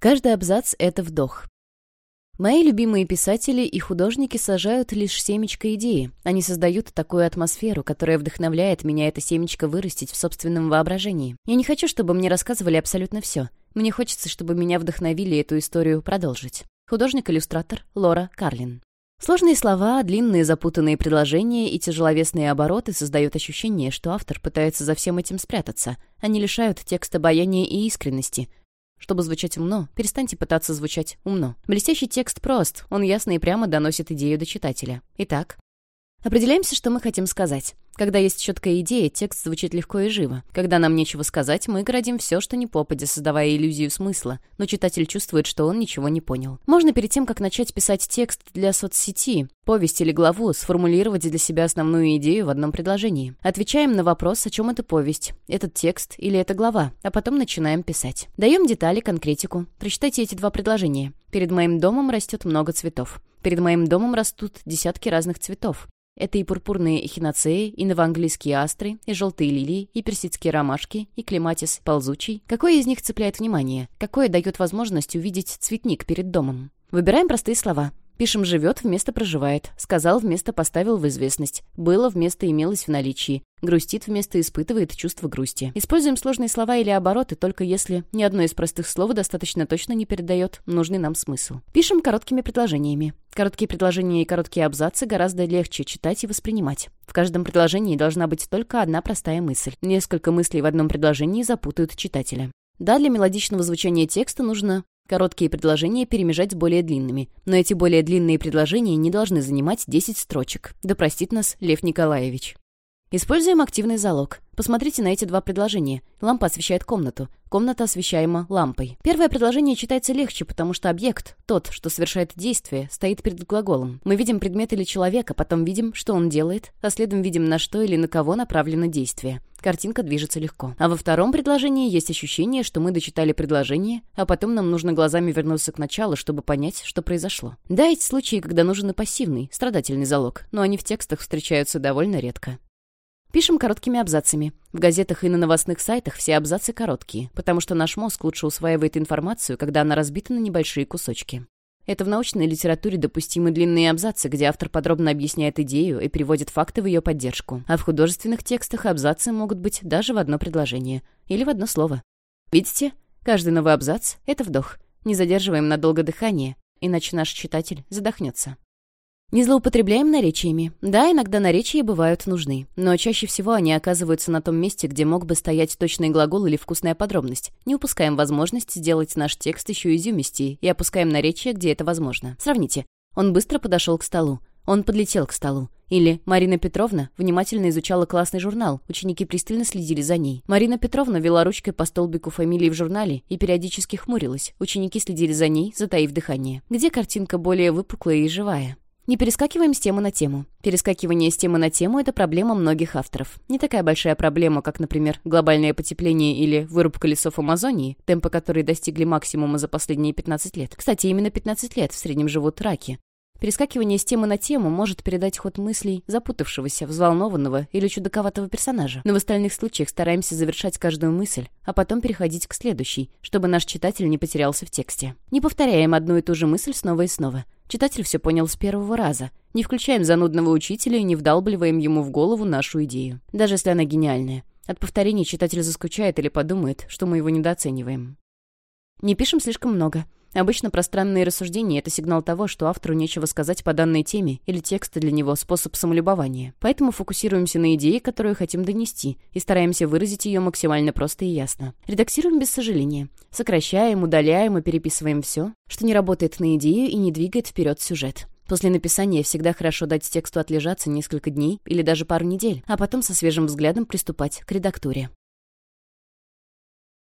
Каждый абзац — это вдох. Мои любимые писатели и художники сажают лишь семечко идеи. Они создают такую атмосферу, которая вдохновляет меня это семечко вырастить в собственном воображении. Я не хочу, чтобы мне рассказывали абсолютно все. Мне хочется, чтобы меня вдохновили эту историю продолжить. Художник-иллюстратор Лора Карлин. Сложные слова, длинные запутанные предложения и тяжеловесные обороты создают ощущение, что автор пытается за всем этим спрятаться. Они лишают текста обаяния и искренности, чтобы звучать умно, перестаньте пытаться звучать умно. Блестящий текст прост, он ясно и прямо доносит идею до читателя. Итак, определяемся, что мы хотим сказать. Когда есть четкая идея, текст звучит легко и живо. Когда нам нечего сказать, мы градим все, что не попадя, создавая иллюзию смысла, но читатель чувствует, что он ничего не понял. Можно перед тем, как начать писать текст для соцсети, повесть или главу, сформулировать для себя основную идею в одном предложении. Отвечаем на вопрос, о чем эта повесть, этот текст или эта глава, а потом начинаем писать. Даем детали, конкретику. Прочитайте эти два предложения. Перед моим домом растет много цветов. Перед моим домом растут десятки разных цветов. Это и пурпурные эхиноцеи, и новоанглийские астры, и желтые лилии, и персидские ромашки, и клематис ползучий. Какое из них цепляет внимание? Какое дает возможность увидеть цветник перед домом? Выбираем простые слова. Пишем «живет» вместо «проживает», «сказал» вместо «поставил в известность», «было» вместо «имелось в наличии», «грустит» вместо «испытывает» чувство грусти. Используем сложные слова или обороты только если ни одно из простых слов достаточно точно не передает нужный нам смысл. Пишем короткими предложениями. Короткие предложения и короткие абзацы гораздо легче читать и воспринимать. В каждом предложении должна быть только одна простая мысль. Несколько мыслей в одном предложении запутают читателя. Да, для мелодичного звучания текста нужно Короткие предложения перемежать с более длинными. Но эти более длинные предложения не должны занимать 10 строчек. Да простит нас Лев Николаевич. Используем активный залог. Посмотрите на эти два предложения. Лампа освещает комнату. Комната освещаема лампой. Первое предложение читается легче, потому что объект, тот, что совершает действие, стоит перед глаголом. Мы видим предмет или человека, потом видим, что он делает, а следом видим, на что или на кого направлено действие. Картинка движется легко. А во втором предложении есть ощущение, что мы дочитали предложение, а потом нам нужно глазами вернуться к началу, чтобы понять, что произошло. Да, эти случаи, когда нужен и пассивный, страдательный залог, но они в текстах встречаются довольно редко. Пишем короткими абзацами. В газетах и на новостных сайтах все абзацы короткие, потому что наш мозг лучше усваивает информацию, когда она разбита на небольшие кусочки. Это в научной литературе допустимы длинные абзацы, где автор подробно объясняет идею и приводит факты в ее поддержку. А в художественных текстах абзацы могут быть даже в одно предложение или в одно слово. Видите? Каждый новый абзац — это вдох. Не задерживаем надолго дыхание, иначе наш читатель задохнется. Не злоупотребляем наречиями. Да, иногда наречия бывают нужны, но чаще всего они оказываются на том месте, где мог бы стоять точный глагол или вкусная подробность. Не упускаем возможность сделать наш текст еще изюмистее и опускаем наречия, где это возможно. Сравните. Он быстро подошел к столу. Он подлетел к столу. Или Марина Петровна внимательно изучала классный журнал, ученики пристально следили за ней. Марина Петровна вела ручкой по столбику фамилии в журнале и периодически хмурилась. Ученики следили за ней, затаив дыхание. Где картинка более выпуклая и живая? Не перескакиваем с темы на тему. Перескакивание с темы на тему — это проблема многих авторов. Не такая большая проблема, как, например, глобальное потепление или вырубка лесов Амазонии, темпы которой достигли максимума за последние 15 лет. Кстати, именно 15 лет в среднем живут раки. Перескакивание с темы на тему может передать ход мыслей запутавшегося, взволнованного или чудаковатого персонажа. Но в остальных случаях стараемся завершать каждую мысль, а потом переходить к следующей, чтобы наш читатель не потерялся в тексте. Не повторяем одну и ту же мысль снова и снова. Читатель все понял с первого раза. Не включаем занудного учителя и не вдалбливаем ему в голову нашу идею. Даже если она гениальная. От повторений читатель заскучает или подумает, что мы его недооцениваем. Не пишем слишком много. Обычно пространные рассуждения — это сигнал того, что автору нечего сказать по данной теме, или текст для него — способ самолюбования. Поэтому фокусируемся на идее, которую хотим донести, и стараемся выразить ее максимально просто и ясно. Редактируем без сожаления. Сокращаем, удаляем и переписываем все, что не работает на идею и не двигает вперед сюжет. После написания всегда хорошо дать тексту отлежаться несколько дней или даже пару недель, а потом со свежим взглядом приступать к редактуре.